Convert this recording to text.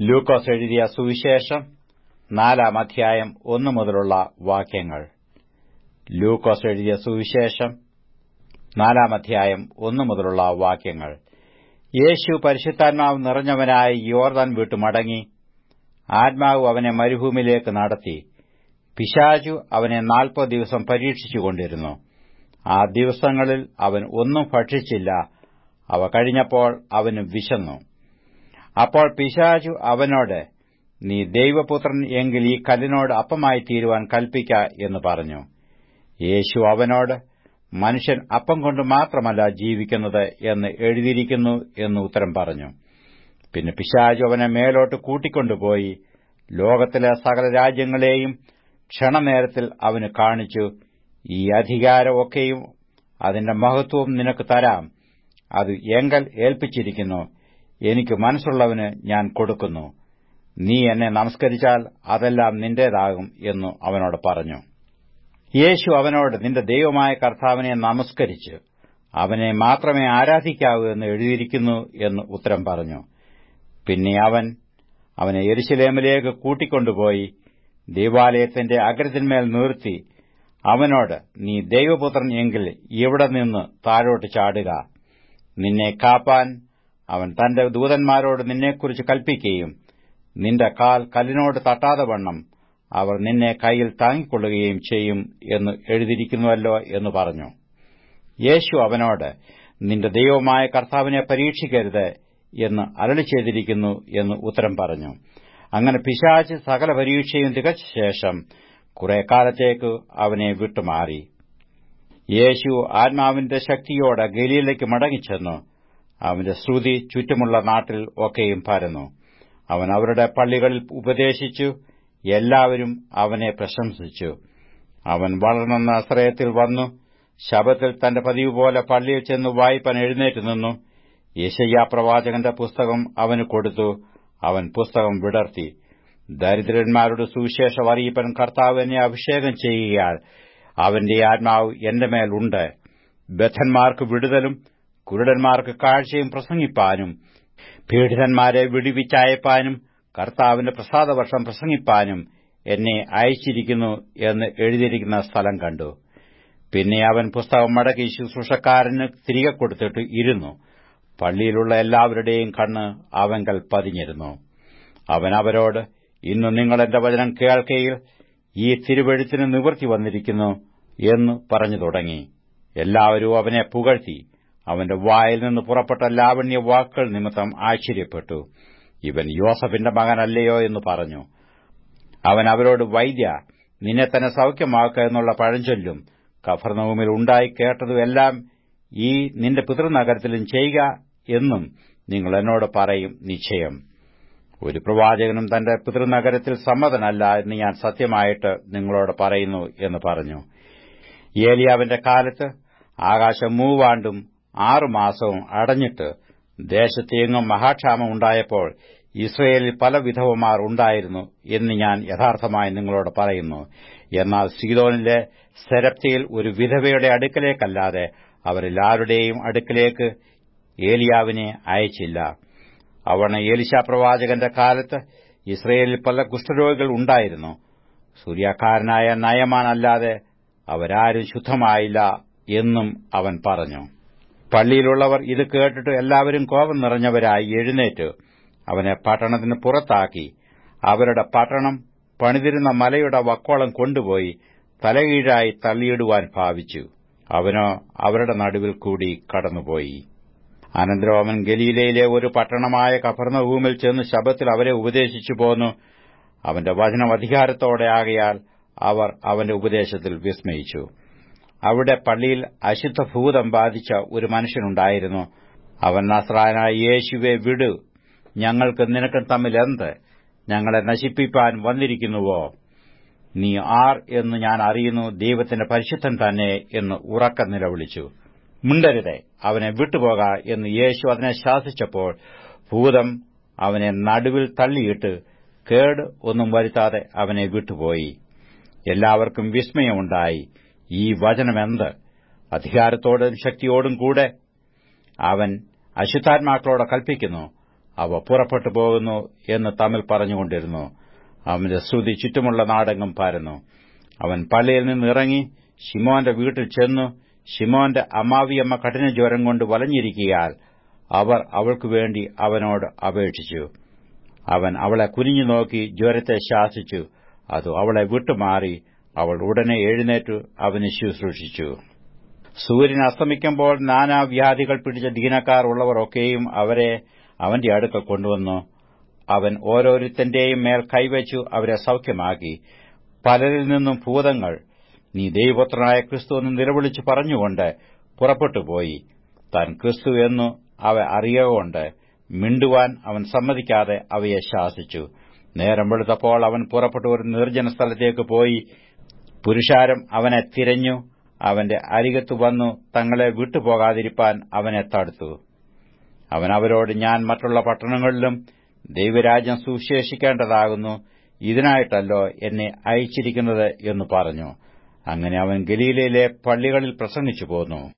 ലൂക്കോസ് എഴുതിയ സുവിശേഷം നാലാം അധ്യായം ഒന്നു മുതലുള്ള വാക്യങ്ങൾ. ലൂക്കോസ് എഴുതിയ സുവിശേഷം നാലാം അധ്യായം ഒന്നു മുതലുള്ള വാക്യങ്ങൾ. യേശു പരിശുദ്ധാത്മാവ് നിറഞ്ഞവനായി യോർദാൻ വിട്ടു മടങ്ങി. ആത്മാവ് അവനെ മരുഭൂമിയിലേക്ക് നടത്തി. പിശാചു അവനെ നാൽപ്പത് ദിവസം പരീക്ഷിച്ചുകൊണ്ടിരുന്നു. ആ ദിവസങ്ങളിൽ അവൻ ഒന്നും ഭക്ഷിച്ചില്ല. അവ കഴിഞ്ഞപ്പോൾ അവന് വിശന്നു. അപ്പോൾ പിശാചു അവനോട് നീ ദൈവപുത്രൻ എങ്കിൽ ഈ കല്ലിനോട് അപ്പമായി തീരുവാൻ കൽപ്പിക്ക എന്ന് പറഞ്ഞു. യേശു അവനോട് മനുഷ്യൻ അപ്പം കൊണ്ട് മാത്രമല്ല ജീവിക്കുന്നത് എന്ന് എഴുതിയിരിക്കുന്നു എന്ന് ഉത്തരം പറഞ്ഞു. പിന്നെ പിശാചു അവനെ മേലോട്ട് കൂട്ടിക്കൊണ്ടുപോയി. ലോകത്തിലെ സകല രാജ്യങ്ങളെയും ക്ഷണനേരത്തിൽ അവന് കാണിച്ചു. ഈ അധികാരമൊക്കെയും അതിന്റെ മഹത്വവും നിനക്ക് തരാം. അത് എങ്കൽ ഏൽപ്പിച്ചിരിക്കുന്നു. എനിക്ക് മനസ്സുള്ളവന് ഞാൻ കൊടുക്കുന്നു. നീ എന്നെ നമസ്കരിച്ചാൽ അതെല്ലാം നിന്റേതാകും എന്നു അവനോട് പറഞ്ഞു. യേശു അവനോട് നിന്റെ ദൈവമായ കർത്താവിനെ നമസ്കരിച്ച് അവനെ മാത്രമേ ആരാധിക്കാവൂ എന്ന് എഴുതിയിരിക്കുന്നു എന്ന് ഉത്തരം പറഞ്ഞു. പിന്നെ അവൻ അവനെ എരുശലേമിലേക്ക് കൂട്ടിക്കൊണ്ടുപോയി ദേവാലയത്തിന്റെ അഗ്രത്തിന്മേൽ നിർത്തി അവനോട് നീ ദൈവപുത്രൻ എങ്കിൽ ഇവിടെ നിന്ന് താഴോട്ട് ചാടുക. നിന്നെ കാപ്പാൻ അവൻ തന്റെ ദൂതന്മാരോട് നിന്നെക്കുറിച്ച് കൽപ്പിക്കുകയും നിന്റെ കാൽ കല്ലിനോട് തട്ടാതെ വണ്ണം അവർ നിന്നെ കൈയിൽ താങ്ങിക്കൊള്ളുകയും ചെയ്യും എന്ന് എഴുതിയിരിക്കുന്നുവല്ലോ എന്ന് പറഞ്ഞു. യേശു അവനോട് നിന്റെ ദൈവമായ കർത്താവിനെ പരീക്ഷിക്കരുത് എന്ന് അരളി ചെയ്തിരിക്കുന്നു എന്ന് ഉത്തരം പറഞ്ഞു. അങ്ങനെ പിശാച്ച് സകല പരീക്ഷയും തികച്ച ശേഷം കുറെ കാലത്തേക്ക് അവനെ വിട്ടുമാറി. യേശു ആത്മാവിന്റെ ശക്തിയോടെ ഗലീലയ്ക്ക് മടങ്ങിച്ചെന്നു. അവന്റെ ശ്രുതി ചുറ്റുമുള്ള നാട്ടിൽ ഒക്കെയും പരന്നു. അവൻ അവരുടെ പള്ളികളിൽ ഉപദേശിച്ചു. എല്ലാവരും അവനെ പ്രശംസിച്ചു. അവൻ വളർന്ന നസ്രയത്തിൽ വന്നു. ശബത്തിൽ തന്റെ പതിവ് പോലെ പള്ളിയിൽ ചെന്ന് വായ്പൻ എഴുന്നേറ്റ് നിന്നു. യേശയ്യ പ്രവാചകന്റെ പുസ്തകം അവന് കൊടുത്തു. അവൻ പുസ്തകം വിടർത്തി. ദരിദ്രന്മാരുടെ സുവിശേഷം അറിയിപ്പൻ കർത്താവ് എന്നെ അഭിഷേകം ചെയ്യുകയാൽ അവന്റെ ആത്മാവ് എന്റെ മേലുണ്ട് ബദ്ധന്മാർക്ക് വിടുതലും കുരുടന്മാർക്ക് കാഴ്ചയും പ്രസംഗിപ്പാനും പീഡിതന്മാരെ വിടിവിച്ചയപ്പാനും കർത്താവിന്റെ പ്രസാദവർഷം പ്രസംഗിപ്പാനും എന്നെ അയച്ചിരിക്കുന്നു എന്ന് എഴുതിയിരിക്കുന്ന സ്ഥലം കണ്ടു. പിന്നെ അവൻ പുസ്തകം മടക്കി ശുശ്രൂഷക്കാരന് തിരികെ കൊടുത്തിട്ട് ഇരുന്നു. പള്ളിയിലുള്ള എല്ലാവരുടെയും കണ്ണ് അവങ്കൽ പതിഞ്ഞിരുന്നു. അവൻ അവരോട് ഇന്ന് നിങ്ങൾ എന്റെ വചനം കേൾക്കയിൽ ഈ തിരുവഴുത്തിന് നിവൃത്തി വന്നിരിക്കുന്നു എന്ന് പറഞ്ഞു തുടങ്ങി. എല്ലാവരും അവനെ പുകഴ്ത്തി. അവന്റെ വായിൽ നിന്ന് പുറപ്പെട്ട ലാവണ്യ വാക്കുകൾ നിമിത്തം ആശ്ചര്യപ്പെട്ടു. ഇവൻ യോസഫിന്റെ മകനല്ലയോ എന്ന് പറഞ്ഞു. അവൻ അവരോട് വൈദ്യ നിന്നെ തന്നെ സൌഖ്യമാക്കുക എന്നുള്ള പഴഞ്ചൊല്ലും കഫർനവുമിൽ ഉണ്ടായി കേട്ടതും എല്ലാം ഈ നിന്റെ പിതൃനഗരത്തിലും ചെയ്യുക എന്നും നിങ്ങൾ എന്നോട് പറയും നിശ്ചയം. ഒരു പ്രവാചകനും തന്റെ പിതൃനഗരത്തിൽ സമ്മതനല്ല എന്ന് ഞാൻ സത്യമായിട്ട് നിങ്ങളോട് പറയുന്നു എന്ന് പറഞ്ഞു. ഏലിയാവിന്റെ കാലത്ത് ആകാശം മൂവാണ്ടും ആറുമാസവും അടഞ്ഞിട്ട് ദേശത്തെങ്ങും മഹാക്ഷാമം ഉണ്ടായപ്പോൾ ഇസ്രയേലിൽ പല വിധവമാർ ഉണ്ടായിരുന്നു എന്ന് ഞാൻ യഥാർത്ഥമായി നിങ്ങളോട് പറയുന്നു. എന്നാൽ സീതോനിലെ സെരപ്തിയിൽ ഒരു വിധവയുടെ അടുക്കലേക്കല്ലാതെ അവരെല്ലാവരുടെയും അടുക്കലേക്ക് ഏലിയാവിനെ അയച്ചില്ല. അവണ് ഏലിശാ പ്രവാചകന്റെ കാലത്ത് ഇസ്രയേലിൽ പല കുഷ്ഠരോഗികൾ ഉണ്ടായിരുന്നു. സൂര്യാക്കാരനായ നയമാനല്ലാതെ അവരാരും ശുദ്ധമായില്ല എന്നും അവൻ പറഞ്ഞു. പള്ളിയിലുള്ളവർ ഇത് കേട്ടിട്ട് എല്ലാവരും കോപം നിറഞ്ഞവരായി എഴുന്നേറ്റ്. അവനെ പട്ടണത്തിന് പുറത്താക്കി. അവരുടെ പട്ടണം പണിതിരുന്ന മലയുടെ വക്കോളം കൊണ്ടുപോയി തലകീഴായി തള്ളിയിടുവാൻ ഭാവിച്ചു. അവനോ അവരുടെ നടുവിൽ കൂടി കടന്നുപോയി. അനന്തരം അവൻ ഗലീലയിലെ ഒരു പട്ടണമായ കഫർണഭൂമിൽ ചെന്ന് ശബത്തിൽ അവരെ ഉപദേശിച്ചു പോന്നു. അവന്റെ വചനം അധികാരത്തോടെ ആകയാൽ അവർ അവന്റെ ഉപദേശത്തിൽ വിസ്മയിച്ചു. അവിടെ പള്ളിയിൽ അശുദ്ധഭൂതം ബാധിച്ച ഒരു മനുഷ്യനുണ്ടായിരുന്നു. അവൻ നസ്രാനായ യേശുവെ വിടു. ഞങ്ങൾക്ക് നിനക്കും തമ്മിൽ എന്ത്? ഞങ്ങളെ നശിപ്പിപ്പാൻ വന്നിരിക്കുന്നുവോ? നീ ആർ എന്ന് ഞാൻ അറിയുന്നു ദൈവത്തിന്റെ പരിശുദ്ധൻ തന്നെ എന്ന് ഉറക്കം നിലവിളിച്ചു. മിണ്ടരുതേ അവനെ വിട്ടുപോക എന്ന് യേശു അതിനെ ശാസിച്ചപ്പോൾ ഭൂതം അവനെ നടുവിൽ തള്ളിയിട്ട് കേട് ഒന്നും വരുത്താതെ അവനെ വിട്ടുപോയി. എല്ലാവർക്കും വിസ്മയമുണ്ടായി. ഈ വചനമെന്ത്? അധികാരത്തോടും ശക്തിയോടും കൂടെ അവൻ അശുദ്ധാത്മാക്കളോട് കൽപ്പിക്കുന്നു. അവ പുറപ്പെട്ടു പോകുന്നു എന്ന് തമ്മിൽ പറഞ്ഞുകൊണ്ടിരുന്നു. അവന്റെ ശ്രുതി ചുറ്റുമുള്ള നാടെങ്ങും പാരുന്നു. അവൻ പള്ളിയിൽ നിന്ന് ഇറങ്ങി ഷിമോന്റെ വീട്ടിൽ ചെന്നു ഷിമോന്റെ അമ്മാവിയമ്മ കഠിന ജ്വരം കൊണ്ട് വലഞ്ഞിരിക്കയാൽ അവർ അവൾക്കു വേണ്ടി അവനോട് അപേക്ഷിച്ചു. അവൻ അവളെ കുനിഞ്ഞു നോക്കി ജ്വരത്തെ ശാസിച്ചു. അത് അവളെ വിട്ടുമാറി അവൾ ഉടനെ എഴുന്നേറ്റു അവന് ശുശ്രൂഷിച്ചു. സൂര്യൻ അസ്തമിക്കുമ്പോൾ നാനാവ്യാധികൾ പിടിച്ച ദീനക്കാർ ഉള്ളവർ ഒക്കെയും അവരെ അവന്റെ അടുക്കൽ കൊണ്ടുവന്നു. അവൻ ഓരോരുത്തന്റെയും മേൽ കൈവച്ചു അവരെ സൌഖ്യമാക്കി. പലരിൽ നിന്നും ഭൂതങ്ങൾ നീ ദൈവപുത്രനായ ക്രിസ്തു എന്ന് നിലവിളിച്ചു പറഞ്ഞുകൊണ്ട് പുറപ്പെട്ടുപോയി താൻ ക്രിസ്തു എന്നു അവ അറിയുകൊണ്ട് മിണ്ടുവാൻ അവൻ സമ്മതിക്കാതെ അവയെ ശാസിച്ചു. നേരം വെളുത്തപ്പോൾ അവൻ പുറപ്പെട്ടു ഒരു നിർജന സ്ഥലത്തേക്ക് പോയി. പുരുഷാരം അവനെ തിരഞ്ഞു അവന്റെ അരികത്തു വന്നു തങ്ങളെ വിട്ടുപോകാതിരിപ്പാൻ അവനെ തടുത്തു. അവൻ അവരോട് ഞാൻ മറ്റുള്ള പട്ടണങ്ങളിലും ദൈവരാജ്യം സുശേഷിക്കേണ്ടതാകുന്നു ഇതിനായിട്ടല്ലോ എന്നെ അയച്ചിരിക്കുന്നത് എന്ന് പറഞ്ഞു. അങ്ങനെ അവൻ ഗലീലയിലെ പള്ളികളിൽ പ്രസംഗിച്ചു പോന്നു.